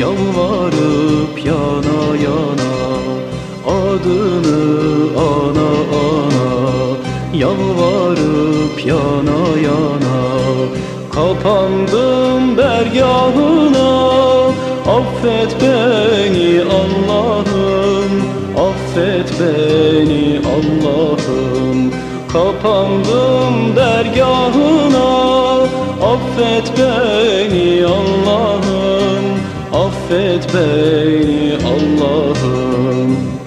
Yalvarıp yana yana Adını ana ana. Yalvarıp yana yana Kapandım dergahına. Affet beni Allah'ım Affet beni Allah'ım. Kapandım dergahına Affet beni Allah'ım beni Allah'ım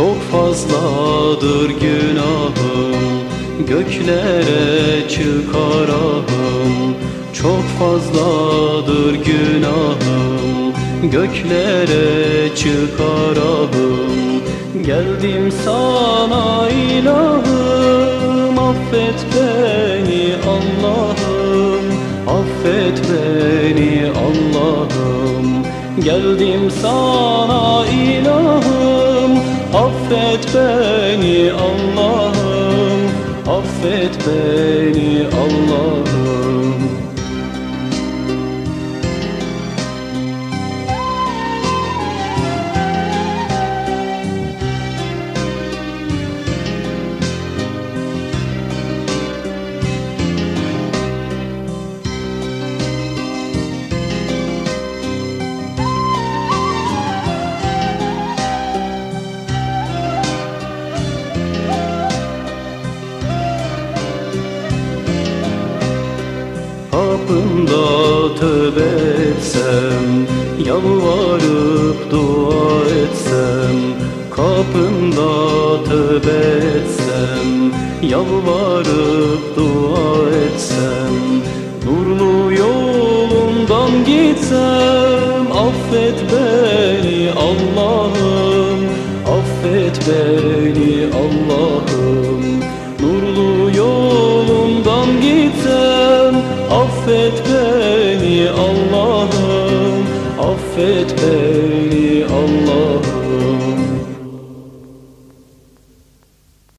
Çok fazladır günahım Göklere çıkarahım Çok fazladır günahım Göklere çıkarahım Geldim sana ilahım Affet beni Allah'ım. Affet beni Allah'ım. Geldim sana ilahım Affet beni Allah'ım Affet beni Allah'ım Kapında tövbe etsem Yalvarıp dua etsem Kapında tövbe etsem Yalvarıp dua etsem Nurlu yolundan gitsem Affet beni Allah'ım Affet beni Affet beni Allah'ım Affet beni